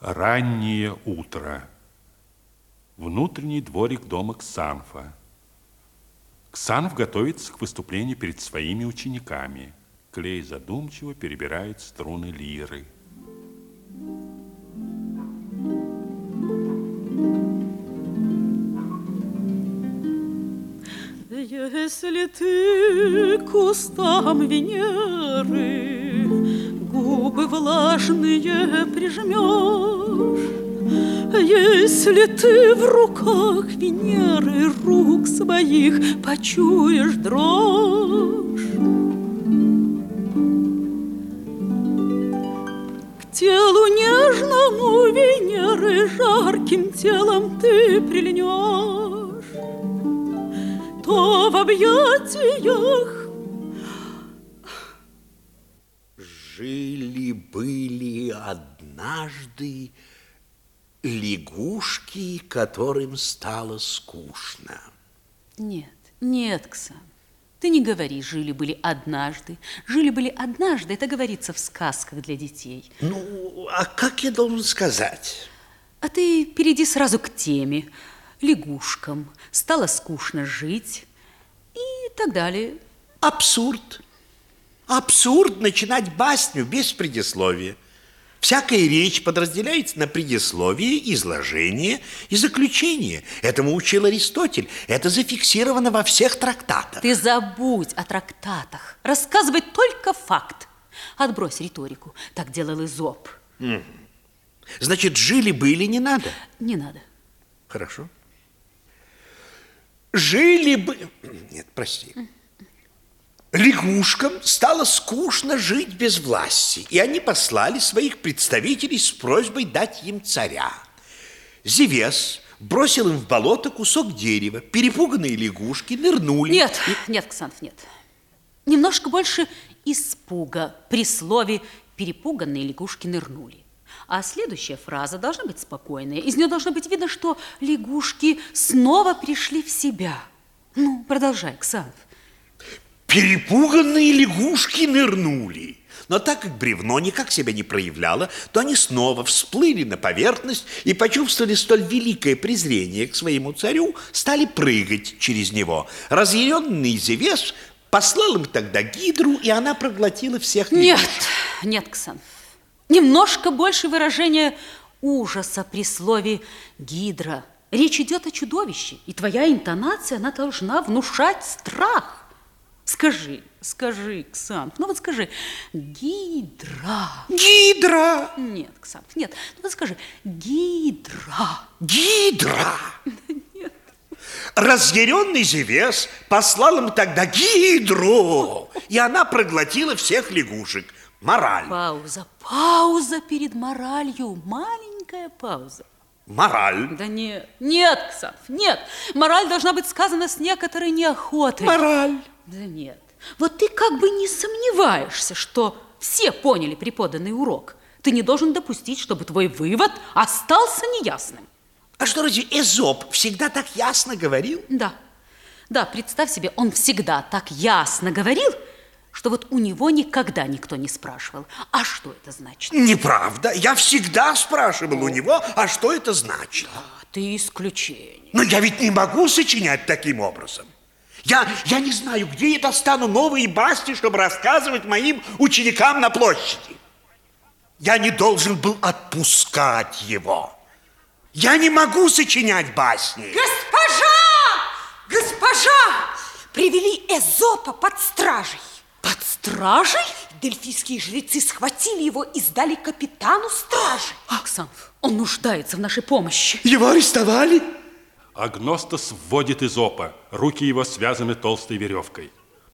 Раннее утро. Внутренний дворик дома Ксанфа. Ксанф готовится к выступлению перед своими учениками. Клей задумчиво перебирает струны лиры. Если ты кустам Венеры Губы влажные прижмешь, Если ты в руках Венеры Рук своих почуешь дрожь, К телу нежному Венеры Жарким телом ты прильнешь, то в объятиях Жили-были однажды лягушки, которым стало скучно. Нет, нет, Ксан. Ты не говори, жили-были однажды. Жили-были однажды, это говорится в сказках для детей. Ну, а как я должен сказать? А ты перейди сразу к теме лягушкам, стало скучно жить и так далее. Абсурд. Абсурд начинать басню без предисловия. Всякая речь подразделяется на предисловие, изложение и заключение. Этому учил Аристотель. Это зафиксировано во всех трактатах. Ты забудь о трактатах. Рассказывай только факт. Отбрось риторику. Так делал Изоп. Значит, жили-были не надо? Не надо. Хорошо. Жили бы... Нет, прости. Лягушкам стало скучно жить без власти, и они послали своих представителей с просьбой дать им царя. Зевес бросил им в болото кусок дерева. Перепуганные лягушки нырнули. Нет, нет, Ксанф, нет. Немножко больше испуга при слове «перепуганные лягушки нырнули». А следующая фраза должна быть спокойная. Из нее должно быть видно, что лягушки снова пришли в себя. Ну, продолжай, Ксанф. Перепуганные лягушки нырнули. Но так как бревно никак себя не проявляло, то они снова всплыли на поверхность и почувствовали столь великое презрение к своему царю, стали прыгать через него. Разъяренный Зевес послал им тогда гидру, и она проглотила всех Нет, лягушек. нет, Ксанф. Немножко больше выражения ужаса при слове «гидра». Речь идет о чудовище, и твоя интонация, она должна внушать страх. Скажи, скажи, Ксанф, ну вот скажи, гидра. Гидра! Нет, Ксанф, нет, ну вот скажи, гидра. Гидра! Разъяренный Зевес послал им тогда гидру, и она проглотила всех лягушек. Мораль. Пауза, пауза перед моралью, маленькая пауза. Мораль. Да нет, нет, Ксанф, нет. Мораль должна быть сказана с некоторой неохотой. Мораль. Да нет. Вот ты как бы не сомневаешься, что все поняли преподанный урок. Ты не должен допустить, чтобы твой вывод остался неясным. А что, разве Эзоп всегда так ясно говорил? Да, да, представь себе, он всегда так ясно говорил, что вот у него никогда никто не спрашивал, а что это значит? Неправда. Я всегда спрашивал у него, а что это значит? А ты исключение. Но я ведь не могу сочинять таким образом. Я, я не знаю, где я достану новые басни, чтобы рассказывать моим ученикам на площади. Я не должен был отпускать его. Я не могу сочинять басни. Госпожа! Госпожа! Привели Эзопа под стражей. Стражей? Дельфийские жрецы схватили его и сдали капитану стражи. Аксанф, он нуждается в нашей помощи. Его арестовали? Агностос вводит Изопа. Руки его связаны толстой веревкой.